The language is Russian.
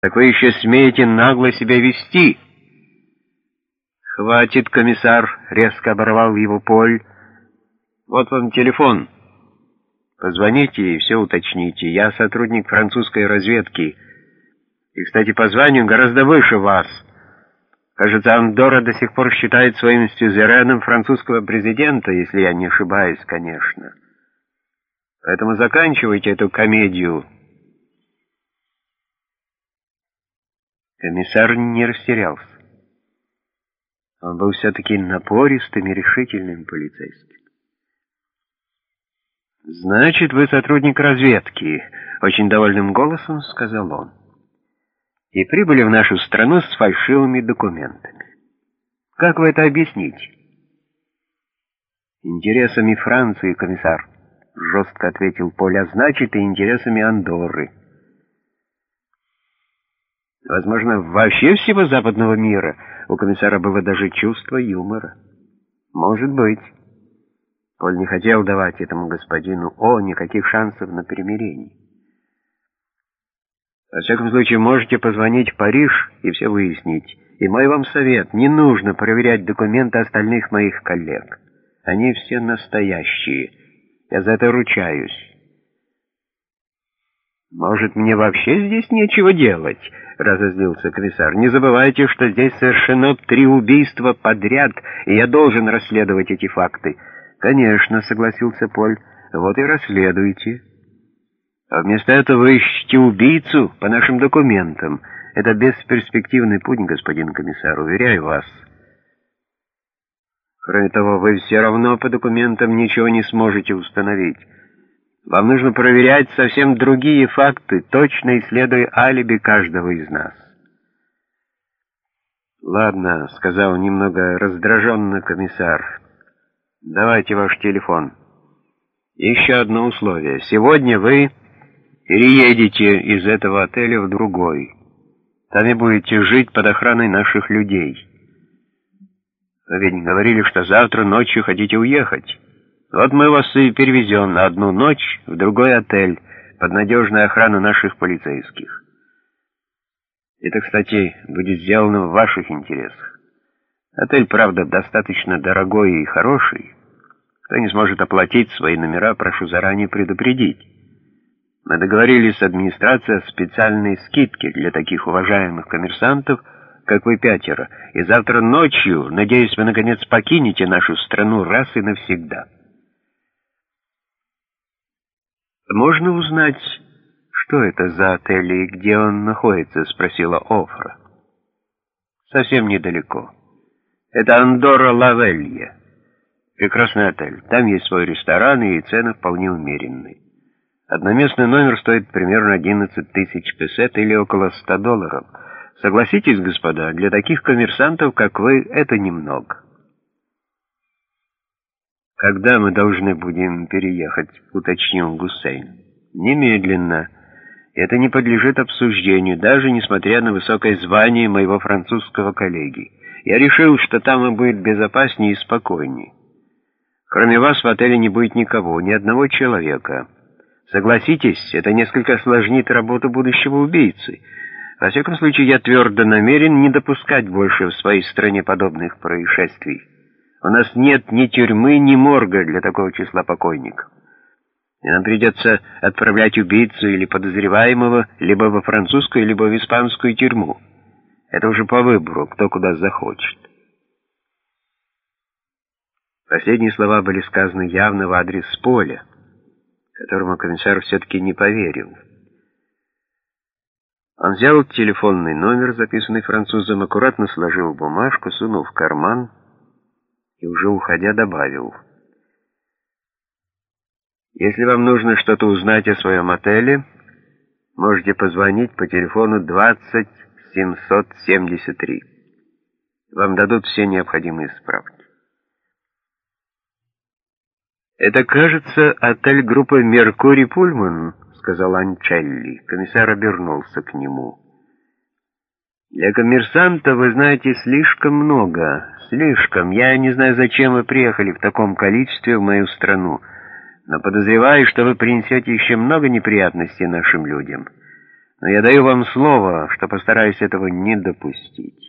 Так вы еще смеете нагло себя вести?» «Хватит, комиссар!» — резко оборвал его Поль. «Вот вам телефон. Позвоните и все уточните. Я сотрудник французской разведки. И, кстати, по званию гораздо выше вас. Кажется, Андорра до сих пор считает своим сюзереном французского президента, если я не ошибаюсь, конечно. Поэтому заканчивайте эту комедию». Комиссар не растерялся. Он был все-таки напористым и решительным полицейским. «Значит, вы сотрудник разведки», — очень довольным голосом сказал он. «И прибыли в нашу страну с фальшивыми документами. Как вы это объясните?» «Интересами Франции, комиссар», — жестко ответил Поля, — «значит, и интересами Андорры». Возможно, вообще всего западного мира у комиссара было даже чувство юмора. Может быть. Поль не хотел давать этому господину О никаких шансов на примирение. Во всяком случае, можете позвонить в Париж и все выяснить. И мой вам совет, не нужно проверять документы остальных моих коллег. Они все настоящие. Я за это ручаюсь. «Может, мне вообще здесь нечего делать?» — разозлился комиссар. «Не забывайте, что здесь совершено три убийства подряд, и я должен расследовать эти факты». «Конечно», — согласился Поль, — «вот и расследуйте». «А вместо этого вы ищете убийцу по нашим документам. Это бесперспективный путь, господин комиссар, уверяю вас». «Кроме того, вы все равно по документам ничего не сможете установить». Вам нужно проверять совсем другие факты, точно исследуя алиби каждого из нас. «Ладно», — сказал немного раздраженно комиссар. «Давайте ваш телефон. Еще одно условие. Сегодня вы переедете из этого отеля в другой. Там и будете жить под охраной наших людей. Вы ведь говорили, что завтра ночью хотите уехать». Вот мы вас и перевезем на одну ночь в другой отель под надежную охрану наших полицейских. Это, кстати, будет сделано в ваших интересах. Отель, правда, достаточно дорогой и хороший. Кто не сможет оплатить свои номера, прошу заранее предупредить. Мы договорились с администрацией о специальной скидке для таких уважаемых коммерсантов, как вы пятеро, и завтра ночью, надеюсь, вы, наконец, покинете нашу страну раз и навсегда». «Можно узнать, что это за отель и где он находится?» — спросила Офра. «Совсем недалеко. Это Андора Лавелья. Прекрасный отель. Там есть свой ресторан, и цены вполне умеренные. Одноместный номер стоит примерно 11 тысяч песет или около 100 долларов. Согласитесь, господа, для таких коммерсантов, как вы, это немного». «Когда мы должны будем переехать?» — уточнил Гусейн. «Немедленно. Это не подлежит обсуждению, даже несмотря на высокое звание моего французского коллеги. Я решил, что там и будет безопаснее и спокойнее. Кроме вас в отеле не будет никого, ни одного человека. Согласитесь, это несколько осложнит работу будущего убийцы. Во всяком случае, я твердо намерен не допускать больше в своей стране подобных происшествий». У нас нет ни тюрьмы, ни морга для такого числа покойников. И нам придется отправлять убийцу или подозреваемого либо во французскую, либо в испанскую тюрьму. Это уже по выбору, кто куда захочет. Последние слова были сказаны явно в адрес Поля, которому комиссар все-таки не поверил. Он взял телефонный номер, записанный французом, аккуратно сложил бумажку, сунул в карман и уже уходя добавил. Если вам нужно что-то узнать о своем отеле, можете позвонить по телефону 20773. Вам дадут все необходимые справки. «Это, кажется, отель группы «Меркурий Пульман», — сказал Анчелли. Комиссар обернулся к нему. «Для коммерсанта, вы знаете, слишком много. Слишком. Я не знаю, зачем вы приехали в таком количестве в мою страну, но подозреваю, что вы принесете еще много неприятностей нашим людям. Но я даю вам слово, что постараюсь этого не допустить.